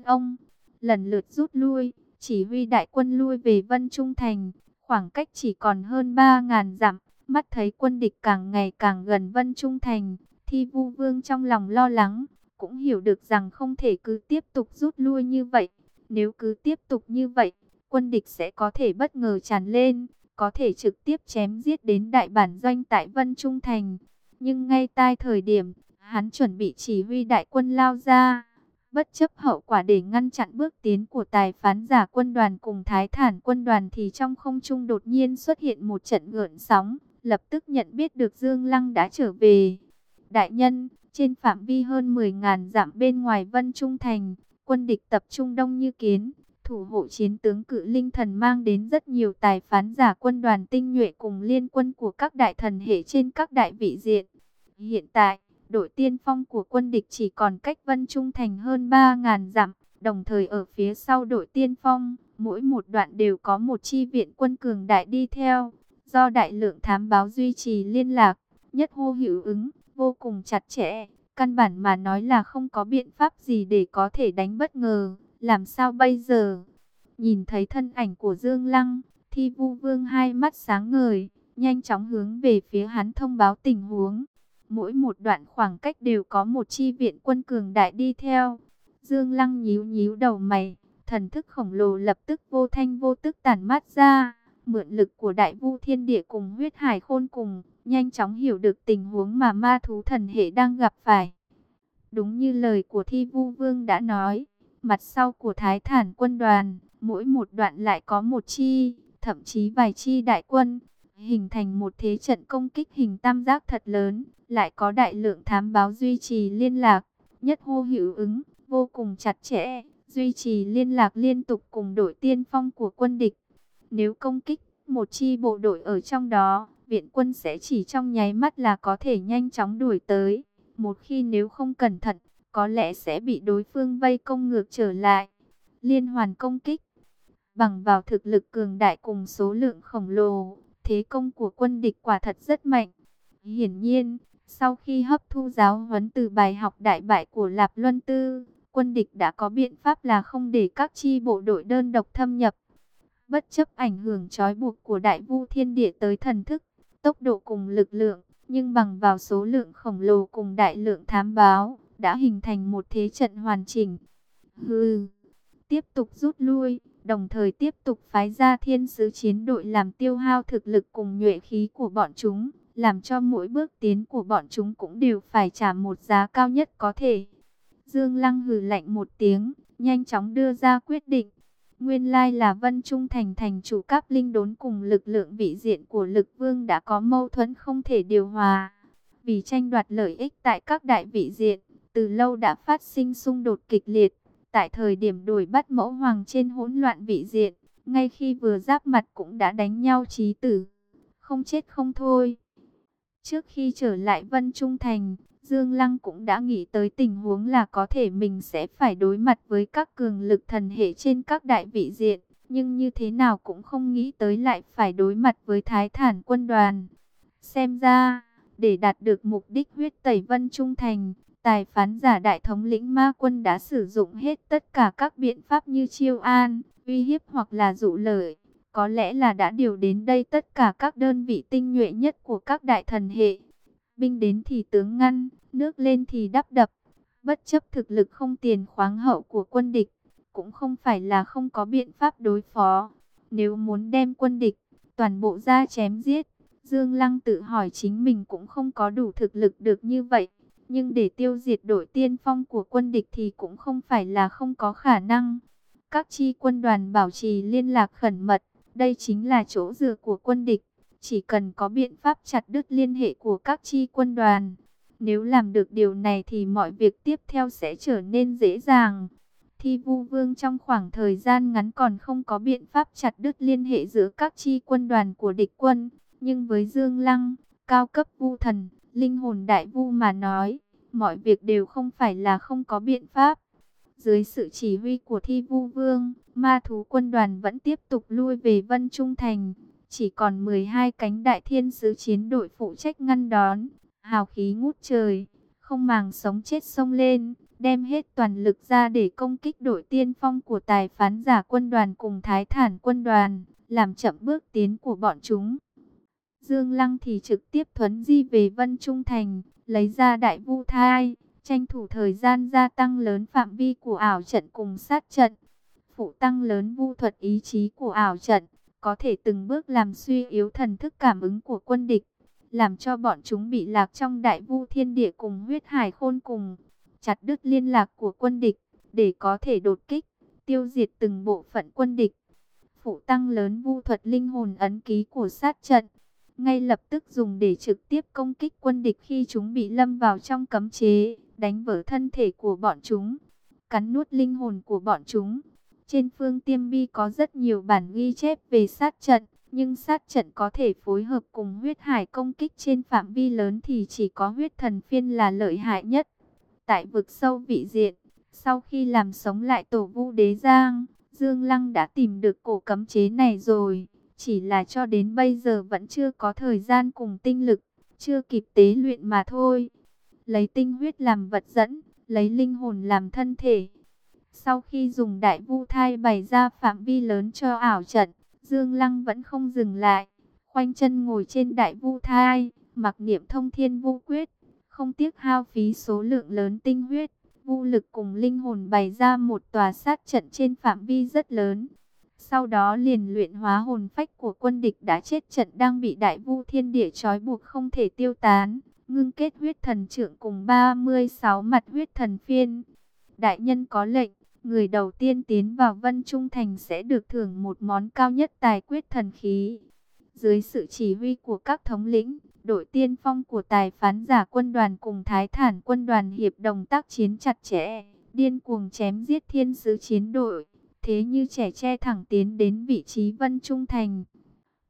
Ông lần lượt rút lui, chỉ huy đại quân lui về Vân Trung Thành, khoảng cách chỉ còn hơn 3000 dặm, mắt thấy quân địch càng ngày càng gần Vân Trung Thành, Thi Vu Vương trong lòng lo lắng, cũng hiểu được rằng không thể cứ tiếp tục rút lui như vậy, nếu cứ tiếp tục như vậy, quân địch sẽ có thể bất ngờ tràn lên, có thể trực tiếp chém giết đến đại bản doanh tại Vân Trung Thành. Nhưng ngay tai thời điểm, hắn chuẩn bị chỉ huy đại quân lao ra Bất chấp hậu quả để ngăn chặn bước tiến của tài phán giả quân đoàn cùng thái thản quân đoàn thì trong không trung đột nhiên xuất hiện một trận gợn sóng, lập tức nhận biết được Dương Lăng đã trở về. Đại nhân, trên phạm vi hơn 10.000 dặm bên ngoài Vân Trung Thành, quân địch tập trung đông như kiến, thủ hộ chiến tướng cự linh thần mang đến rất nhiều tài phán giả quân đoàn tinh nhuệ cùng liên quân của các đại thần hệ trên các đại vị diện. Hiện tại, đội tiên phong của quân địch chỉ còn cách Vân Trung Thành hơn 3.000 dặm, đồng thời ở phía sau đội tiên phong, mỗi một đoạn đều có một chi viện quân cường đại đi theo, do đại lượng thám báo duy trì liên lạc, nhất hô hữu ứng, vô cùng chặt chẽ, căn bản mà nói là không có biện pháp gì để có thể đánh bất ngờ, làm sao bây giờ? Nhìn thấy thân ảnh của Dương Lăng, Thi Vu Vương hai mắt sáng ngời, nhanh chóng hướng về phía hắn thông báo tình huống. Mỗi một đoạn khoảng cách đều có một chi viện quân cường đại đi theo. Dương Lăng nhíu nhíu đầu mày, thần thức khổng lồ lập tức vô thanh vô tức tản mát ra. Mượn lực của đại vu thiên địa cùng huyết hải khôn cùng, nhanh chóng hiểu được tình huống mà ma thú thần hệ đang gặp phải. Đúng như lời của thi vu vương đã nói, mặt sau của thái thản quân đoàn, mỗi một đoạn lại có một chi, thậm chí vài chi đại quân, hình thành một thế trận công kích hình tam giác thật lớn, lại có đại lượng thám báo duy trì liên lạc, nhất hô hữu ứng, vô cùng chặt chẽ, duy trì liên lạc liên tục cùng đội tiên phong của quân địch. Nếu công kích một chi bộ đội ở trong đó, viện quân sẽ chỉ trong nháy mắt là có thể nhanh chóng đuổi tới. Một khi nếu không cẩn thận, có lẽ sẽ bị đối phương vây công ngược trở lại. Liên hoàn công kích, bằng vào thực lực cường đại cùng số lượng khổng lồ, thế công của quân địch quả thật rất mạnh. Hiển nhiên, sau khi hấp thu giáo huấn từ bài học đại bại của Lạp Luân Tư, quân địch đã có biện pháp là không để các chi bộ đội đơn độc thâm nhập. Bất chấp ảnh hưởng trói buộc của đại vu thiên địa tới thần thức, tốc độ cùng lực lượng, nhưng bằng vào số lượng khổng lồ cùng đại lượng thám báo, đã hình thành một thế trận hoàn chỉnh. Hừ, tiếp tục rút lui, đồng thời tiếp tục phái ra thiên sứ chiến đội làm tiêu hao thực lực cùng nhuệ khí của bọn chúng làm cho mỗi bước tiến của bọn chúng cũng đều phải trả một giá cao nhất có thể. Dương Lăng hừ lạnh một tiếng, nhanh chóng đưa ra quyết định. Nguyên lai là Vân Trung Thành thành chủ cáp linh đốn cùng lực lượng vị diện của lực vương đã có mâu thuẫn không thể điều hòa. Vì tranh đoạt lợi ích tại các đại vị diện, từ lâu đã phát sinh xung đột kịch liệt. Tại thời điểm đuổi bắt mẫu hoàng trên hỗn loạn vị diện, ngay khi vừa giáp mặt cũng đã đánh nhau chí tử. Không chết không thôi. Trước khi trở lại Vân Trung Thành, Dương Lăng cũng đã nghĩ tới tình huống là có thể mình sẽ phải đối mặt với các cường lực thần hệ trên các đại vị diện. Nhưng như thế nào cũng không nghĩ tới lại phải đối mặt với Thái Thản quân đoàn. Xem ra, để đạt được mục đích huyết tẩy Vân Trung Thành, Tài phán giả đại thống lĩnh ma quân đã sử dụng hết tất cả các biện pháp như chiêu an, uy hiếp hoặc là dụ lợi. Có lẽ là đã điều đến đây tất cả các đơn vị tinh nhuệ nhất của các đại thần hệ. Binh đến thì tướng ngăn, nước lên thì đắp đập. Bất chấp thực lực không tiền khoáng hậu của quân địch, cũng không phải là không có biện pháp đối phó. Nếu muốn đem quân địch, toàn bộ ra chém giết, Dương Lăng tự hỏi chính mình cũng không có đủ thực lực được như vậy. Nhưng để tiêu diệt đội tiên phong của quân địch thì cũng không phải là không có khả năng. Các chi quân đoàn bảo trì liên lạc khẩn mật, đây chính là chỗ dựa của quân địch. Chỉ cần có biện pháp chặt đứt liên hệ của các chi quân đoàn. Nếu làm được điều này thì mọi việc tiếp theo sẽ trở nên dễ dàng. Thi vu vương trong khoảng thời gian ngắn còn không có biện pháp chặt đứt liên hệ giữa các chi quân đoàn của địch quân. Nhưng với Dương Lăng, cao cấp vu thần, linh hồn đại vu mà nói, mọi việc đều không phải là không có biện pháp. Dưới sự chỉ huy của Thi Vu Vương, ma thú quân đoàn vẫn tiếp tục lui về Vân Trung Thành. Chỉ còn 12 cánh đại thiên sứ chiến đội phụ trách ngăn đón, hào khí ngút trời, không màng sống chết sông lên, đem hết toàn lực ra để công kích đội tiên phong của tài phán giả quân đoàn cùng thái thản quân đoàn, làm chậm bước tiến của bọn chúng. Dương Lăng thì trực tiếp thuấn di về Vân Trung Thành, lấy ra đại vu thai, tranh thủ thời gian gia tăng lớn phạm vi của ảo trận cùng sát trận. Phụ tăng lớn vu thuật ý chí của ảo trận, có thể từng bước làm suy yếu thần thức cảm ứng của quân địch, làm cho bọn chúng bị lạc trong đại vu thiên địa cùng huyết hải khôn cùng, chặt đứt liên lạc của quân địch, để có thể đột kích, tiêu diệt từng bộ phận quân địch. Phụ tăng lớn vu thuật linh hồn ấn ký của sát trận, ngay lập tức dùng để trực tiếp công kích quân địch khi chúng bị lâm vào trong cấm chế, đánh vỡ thân thể của bọn chúng, cắn nuốt linh hồn của bọn chúng. Trên phương tiêm bi có rất nhiều bản ghi chép về sát trận, nhưng sát trận có thể phối hợp cùng huyết hải công kích trên phạm vi lớn thì chỉ có huyết thần phiên là lợi hại nhất. Tại vực sâu vị diện, sau khi làm sống lại tổ vu đế giang, Dương Lăng đã tìm được cổ cấm chế này rồi. Chỉ là cho đến bây giờ vẫn chưa có thời gian cùng tinh lực, chưa kịp tế luyện mà thôi. Lấy tinh huyết làm vật dẫn, lấy linh hồn làm thân thể. Sau khi dùng đại vu thai bày ra phạm vi lớn cho ảo trận, Dương Lăng vẫn không dừng lại. Khoanh chân ngồi trên đại vu thai, mặc niệm thông thiên vu quyết, không tiếc hao phí số lượng lớn tinh huyết. Vu lực cùng linh hồn bày ra một tòa sát trận trên phạm vi rất lớn. Sau đó liền luyện hóa hồn phách của quân địch đã chết trận đang bị đại vu thiên địa trói buộc không thể tiêu tán. Ngưng kết huyết thần trưởng cùng 36 mặt huyết thần phiên. Đại nhân có lệnh, người đầu tiên tiến vào Vân Trung Thành sẽ được thưởng một món cao nhất tài quyết thần khí. Dưới sự chỉ huy của các thống lĩnh, đội tiên phong của tài phán giả quân đoàn cùng thái thản quân đoàn hiệp đồng tác chiến chặt chẽ, điên cuồng chém giết thiên sứ chiến đội thế như trẻ che thẳng tiến đến vị trí Vân Trung Thành.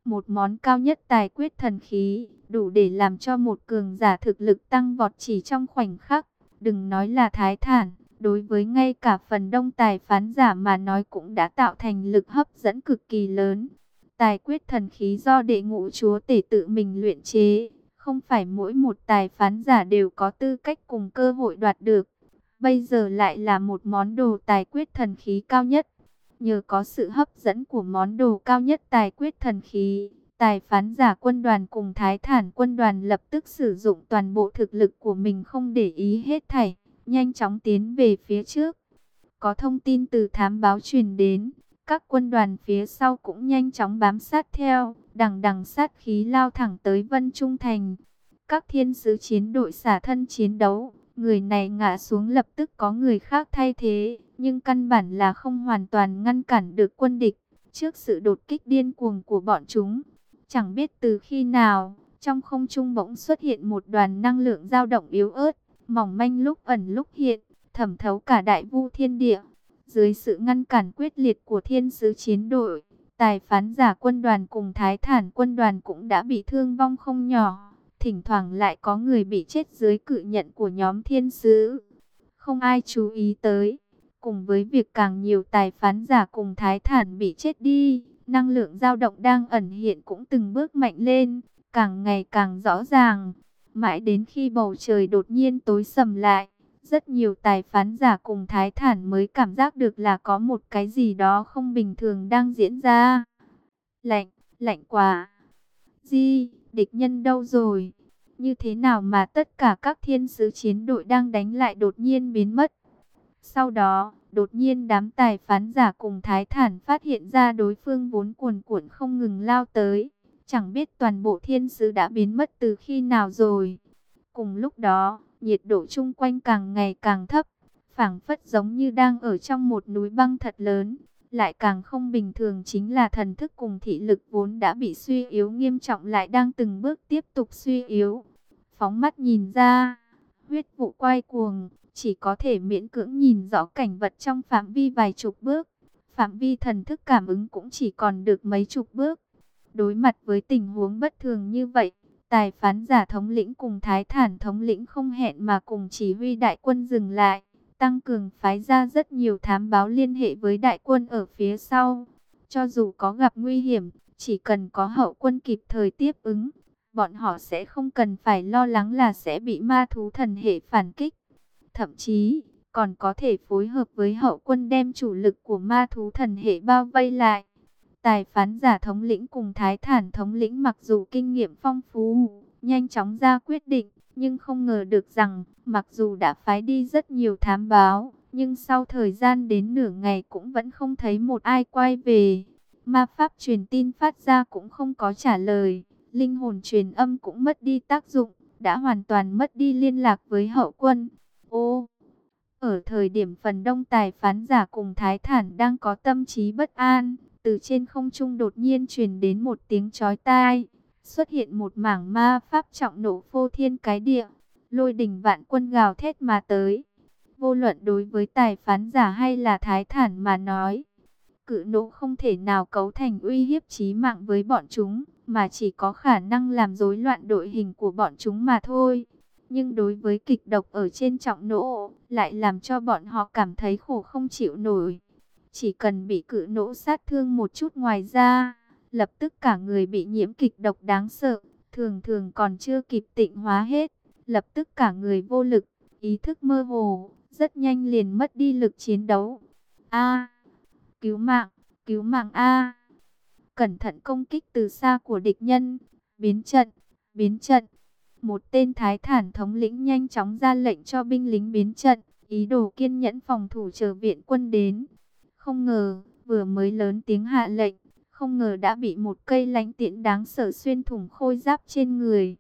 Một món cao nhất tài quyết thần khí, đủ để làm cho một cường giả thực lực tăng vọt chỉ trong khoảnh khắc. Đừng nói là thái thản, đối với ngay cả phần đông tài phán giả mà nói cũng đã tạo thành lực hấp dẫn cực kỳ lớn. Tài quyết thần khí do đệ ngũ chúa tể tự mình luyện chế, không phải mỗi một tài phán giả đều có tư cách cùng cơ hội đoạt được. Bây giờ lại là một món đồ tài quyết thần khí cao nhất. Nhờ có sự hấp dẫn của món đồ cao nhất tài quyết thần khí, tài phán giả quân đoàn cùng thái thản quân đoàn lập tức sử dụng toàn bộ thực lực của mình không để ý hết thảy, nhanh chóng tiến về phía trước. Có thông tin từ thám báo truyền đến, các quân đoàn phía sau cũng nhanh chóng bám sát theo, đằng đằng sát khí lao thẳng tới Vân Trung Thành. Các thiên sứ chiến đội xả thân chiến đấu, người này ngã xuống lập tức có người khác thay thế, nhưng căn bản là không hoàn toàn ngăn cản được quân địch trước sự đột kích điên cuồng của bọn chúng. Chẳng biết từ khi nào, trong không trung bỗng xuất hiện một đoàn năng lượng dao động yếu ớt, mỏng manh lúc ẩn lúc hiện, thẩm thấu cả đại vu thiên địa. Dưới sự ngăn cản quyết liệt của thiên sứ chiến đội, tài phán giả quân đoàn cùng thái thản quân đoàn cũng đã bị thương vong không nhỏ. Thỉnh thoảng lại có người bị chết dưới cự nhận của nhóm thiên sứ. Không ai chú ý tới. Cùng với việc càng nhiều tài phán giả cùng thái thản bị chết đi, năng lượng dao động đang ẩn hiện cũng từng bước mạnh lên, càng ngày càng rõ ràng. Mãi đến khi bầu trời đột nhiên tối sầm lại, Rất nhiều tài phán giả cùng thái thản mới cảm giác được là có một cái gì đó không bình thường đang diễn ra. Lạnh, lạnh quá. Di, địch nhân đâu rồi? Như thế nào mà tất cả các thiên sứ chiến đội đang đánh lại đột nhiên biến mất? Sau đó, đột nhiên đám tài phán giả cùng thái thản phát hiện ra đối phương vốn cuồn cuộn không ngừng lao tới. Chẳng biết toàn bộ thiên sứ đã biến mất từ khi nào rồi. Cùng lúc đó, nhiệt độ chung quanh càng ngày càng thấp, phảng phất giống như đang ở trong một núi băng thật lớn. Lại càng không bình thường chính là thần thức cùng thị lực vốn đã bị suy yếu nghiêm trọng lại đang từng bước tiếp tục suy yếu. Phóng mắt nhìn ra, huyết vụ quay cuồng, chỉ có thể miễn cưỡng nhìn rõ cảnh vật trong phạm vi vài chục bước. Phạm vi thần thức cảm ứng cũng chỉ còn được mấy chục bước. Đối mặt với tình huống bất thường như vậy, tài phán giả thống lĩnh cùng thái thản thống lĩnh không hẹn mà cùng chỉ huy đại quân dừng lại, tăng cường phái ra rất nhiều thám báo liên hệ với đại quân ở phía sau. Cho dù có gặp nguy hiểm, chỉ cần có hậu quân kịp thời tiếp ứng, bọn họ sẽ không cần phải lo lắng là sẽ bị ma thú thần hệ phản kích. Thậm chí, còn có thể phối hợp với hậu quân đem chủ lực của ma thú thần hệ bao vây lại. Tài phán giả thống lĩnh cùng thái thản thống lĩnh mặc dù kinh nghiệm phong phú, nhanh chóng ra quyết định, nhưng không ngờ được rằng, mặc dù đã phái đi rất nhiều thám báo, nhưng sau thời gian đến nửa ngày cũng vẫn không thấy một ai quay về. Ma pháp truyền tin phát ra cũng không có trả lời, linh hồn truyền âm cũng mất đi tác dụng, đã hoàn toàn mất đi liên lạc với hậu quân. Ô, ở thời điểm phần đông tài phán giả cùng thái thản đang có tâm trí bất an, từ trên không trung đột nhiên truyền đến một tiếng chói tai, xuất hiện một mảng ma pháp trọng nổ phô thiên cái địa, lôi đình vạn quân gào thét mà tới. Vô luận đối với tài phán giả hay là thái thản mà nói, cự nổ không thể nào cấu thành uy hiếp chí mạng với bọn chúng, mà chỉ có khả năng làm rối loạn đội hình của bọn chúng mà thôi. Nhưng đối với kịch độc ở trên trọng nỗ lại làm cho bọn họ cảm thấy khổ không chịu nổi. Chỉ cần bị cự nỗ sát thương một chút ngoài ra, lập tức cả người bị nhiễm kịch độc đáng sợ, thường thường còn chưa kịp tịnh hóa hết, lập tức cả người vô lực, ý thức mơ hồ, rất nhanh liền mất đi lực chiến đấu. A, cứu mạng, cứu mạng a. Cẩn thận công kích từ xa của địch nhân, biến trận, biến trận. Một tên thái thản thống lĩnh nhanh chóng ra lệnh cho binh lính biến trận, ý đồ kiên nhẫn phòng thủ chờ viện quân đến. Không ngờ, vừa mới lớn tiếng hạ lệnh, không ngờ đã bị một cây lánh tiễn đáng sợ xuyên thủng khôi giáp trên người.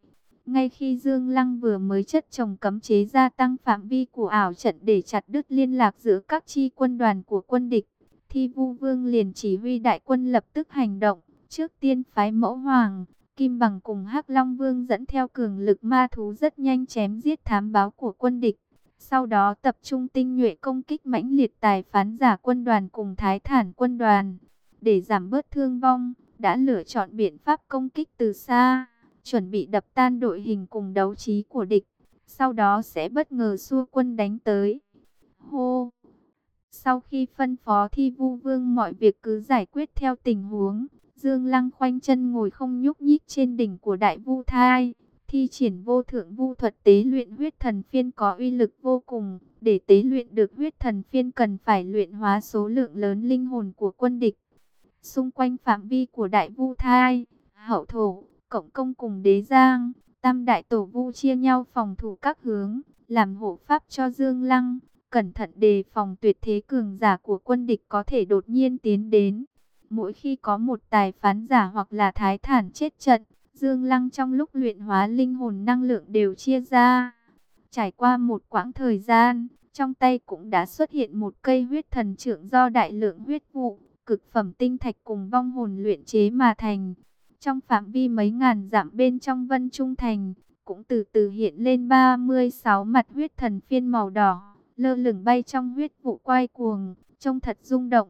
Ngay khi Dương Lăng vừa mới chất chồng cấm chế gia tăng phạm vi của ảo trận để chặt đứt liên lạc giữa các chi quân đoàn của quân địch, thì Vu Vương liền chỉ huy đại quân lập tức hành động, trước tiên phái mẫu hoàng, Kim Bằng cùng hắc Long Vương dẫn theo cường lực ma thú rất nhanh chém giết thám báo của quân địch. Sau đó tập trung tinh nhuệ công kích mãnh liệt tài phán giả quân đoàn cùng thái thản quân đoàn. Để giảm bớt thương vong, đã lựa chọn biện pháp công kích từ xa, chuẩn bị đập tan đội hình cùng đấu trí của địch. Sau đó sẽ bất ngờ xua quân đánh tới. Hô! Sau khi phân phó thi vu vương mọi việc cứ giải quyết theo tình huống, Dương Lăng khoanh chân ngồi không nhúc nhích trên đỉnh của đại vu thai. Thi triển vô thượng vu thuật tế luyện huyết thần phiên có uy lực vô cùng. Để tế luyện được huyết thần phiên cần phải luyện hóa số lượng lớn linh hồn của quân địch. Xung quanh phạm vi của đại vu thai, hậu thổ, cộng công cùng đế giang, tam đại tổ vu chia nhau phòng thủ các hướng, làm hộ pháp cho Dương Lăng. Cẩn thận đề phòng tuyệt thế cường giả của quân địch có thể đột nhiên tiến đến. Mỗi khi có một tài phán giả hoặc là thái thản chết trận, Dương Lăng trong lúc luyện hóa linh hồn năng lượng đều chia ra. Trải qua một quãng thời gian, trong tay cũng đã xuất hiện một cây huyết thần trưởng do đại lượng huyết vụ, cực phẩm tinh thạch cùng vong hồn luyện chế mà thành. Trong phạm vi mấy ngàn dặm bên trong vân trung thành, cũng từ từ hiện lên 36 mặt huyết thần phiên màu đỏ, lơ lửng bay trong huyết vụ quay cuồng, trông thật rung động.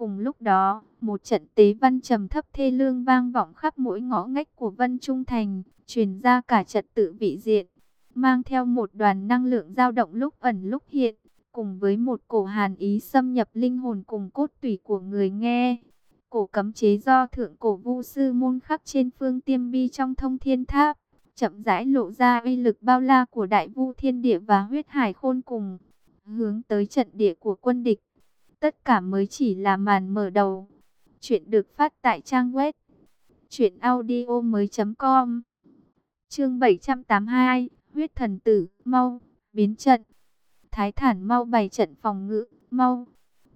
Cùng lúc đó, một trận tế văn trầm thấp thê lương vang vọng khắp mỗi ngõ ngách của Vân Trung Thành, truyền ra cả trật tự vị diện, mang theo một đoàn năng lượng dao động lúc ẩn lúc hiện, cùng với một cổ hàn ý xâm nhập linh hồn cùng cốt tủy của người nghe. Cổ cấm chế do thượng cổ vu sư môn khắc trên phương tiêm bi trong thông thiên tháp, chậm rãi lộ ra uy lực bao la của đại vu thiên địa và huyết hải khôn cùng, hướng tới trận địa của quân địch. Tất cả mới chỉ là màn mở đầu. Chuyện được phát tại trang web truyệnaudiomoi.com. Chương 782, huyết thần tử, mau biến trận. Thái Thản mau bày trận phòng ngự, mau.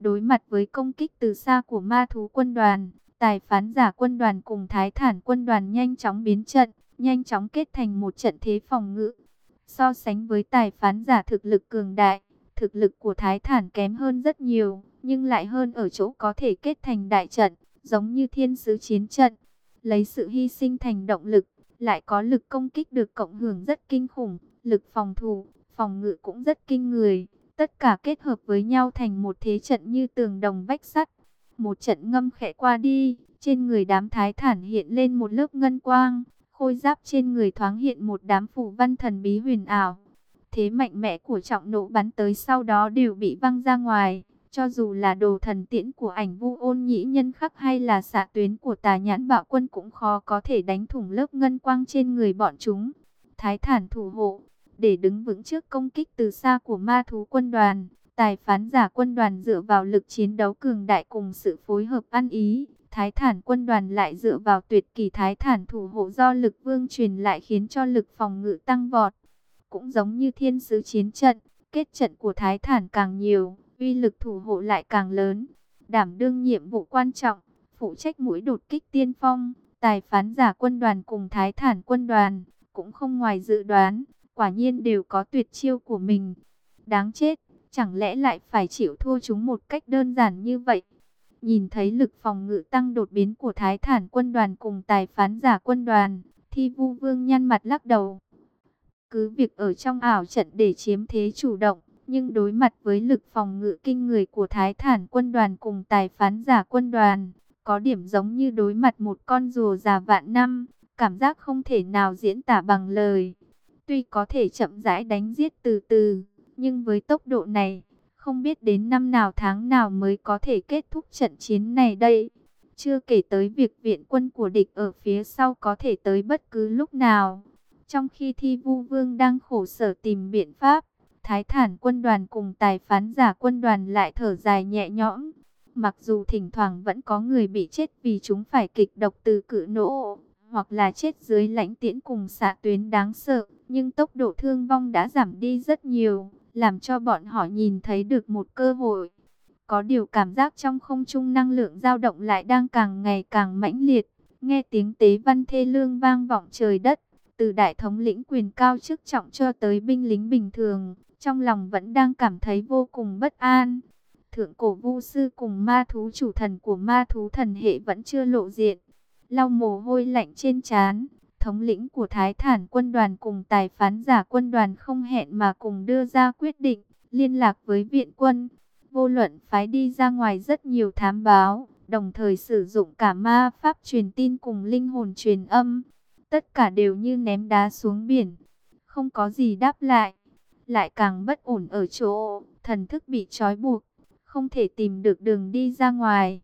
Đối mặt với công kích từ xa của ma thú quân đoàn, tài phán giả quân đoàn cùng Thái Thản quân đoàn nhanh chóng biến trận, nhanh chóng kết thành một trận thế phòng ngự. So sánh với tài phán giả thực lực cường đại, thực lực của Thái Thản kém hơn rất nhiều, nhưng lại hơn ở chỗ có thể kết thành đại trận, giống như thiên sứ chiến trận, lấy sự hy sinh thành động lực, lại có lực công kích được cộng hưởng rất kinh khủng, lực phòng thủ, phòng ngự cũng rất kinh người. Tất cả kết hợp với nhau thành một thế trận như tường đồng vách sắt. Một trận ngâm khẽ qua đi, trên người đám thái thản hiện lên một lớp ngân quang, khôi giáp trên người thoáng hiện một đám phủ văn thần bí huyền ảo. Thế mạnh mẽ của trọng nộ bắn tới sau đó đều bị văng ra ngoài. Cho dù là đồ thần tiễn của ảnh vu ôn nhĩ nhân khắc hay là xạ tuyến của tà nhãn bạo quân cũng khó có thể đánh thủng lớp ngân quang trên người bọn chúng. Thái thản thủ hộ, để đứng vững trước công kích từ xa của ma thú quân đoàn. Tài phán giả quân đoàn dựa vào lực chiến đấu cường đại cùng sự phối hợp ăn ý. Thái thản quân đoàn lại dựa vào tuyệt kỳ thái thản thủ hộ do lực vương truyền lại khiến cho lực phòng ngự tăng vọt. Cũng giống như thiên sứ chiến trận, kết trận của thái thản càng nhiều, uy lực thủ hộ lại càng lớn. Đảm đương nhiệm vụ quan trọng, phụ trách mũi đột kích tiên phong, tài phán giả quân đoàn cùng thái thản quân đoàn, cũng không ngoài dự đoán, quả nhiên đều có tuyệt chiêu của mình. Đáng chết, chẳng lẽ lại phải chịu thua chúng một cách đơn giản như vậy? Nhìn thấy lực phòng ngự tăng đột biến của Thái Thản quân đoàn cùng tài phán giả quân đoàn, Thi Vu Vương nhăn mặt lắc đầu. Cứ việc ở trong ảo trận để chiếm thế chủ động, nhưng đối mặt với lực phòng ngự kinh người của Thái Thản quân đoàn cùng tài phán giả quân đoàn, có điểm giống như đối mặt một con rùa già vạn năm, cảm giác không thể nào diễn tả bằng lời. Tuy có thể chậm rãi đánh giết từ từ, nhưng với tốc độ này, không biết đến năm nào tháng nào mới có thể kết thúc trận chiến này đây. Chưa kể tới việc viện quân của địch ở phía sau có thể tới bất cứ lúc nào. Trong khi Thi Vu Vương đang khổ sở tìm biện pháp, Thái Thản quân đoàn cùng tài phán giả quân đoàn lại thở dài nhẹ nhõm. Mặc dù thỉnh thoảng vẫn có người bị chết vì chúng phải kịch độc từ cự nỗ, hoặc là chết dưới lãnh tiễn cùng xạ tuyến đáng sợ, nhưng tốc độ thương vong đã giảm đi rất nhiều, làm cho bọn họ nhìn thấy được một cơ hội. Có điều cảm giác trong không trung năng lượng dao động lại đang càng ngày càng mãnh liệt, nghe tiếng tế văn thê lương vang vọng trời đất, từ đại thống lĩnh quyền cao chức trọng cho tới binh lính bình thường, trong lòng vẫn đang cảm thấy vô cùng bất an. Thượng cổ vu sư cùng ma thú chủ thần của ma thú thần hệ vẫn chưa lộ diện, lau mồ hôi lạnh trên trán. Thống lĩnh của Thái Thản quân đoàn cùng tài phán giả quân đoàn không hẹn mà cùng đưa ra quyết định, liên lạc với viện quân. Vô luận phái đi ra ngoài rất nhiều thám báo, đồng thời sử dụng cả ma pháp truyền tin cùng linh hồn truyền âm. Tất cả đều như ném đá xuống biển, không có gì đáp lại. Lại càng bất ổn ở chỗ, thần thức bị trói buộc, không thể tìm được đường đi ra ngoài.